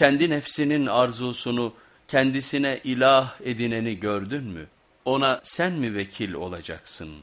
kendi nefsinin arzusunu kendisine ilah edineni gördün mü? Ona sen mi vekil olacaksın?''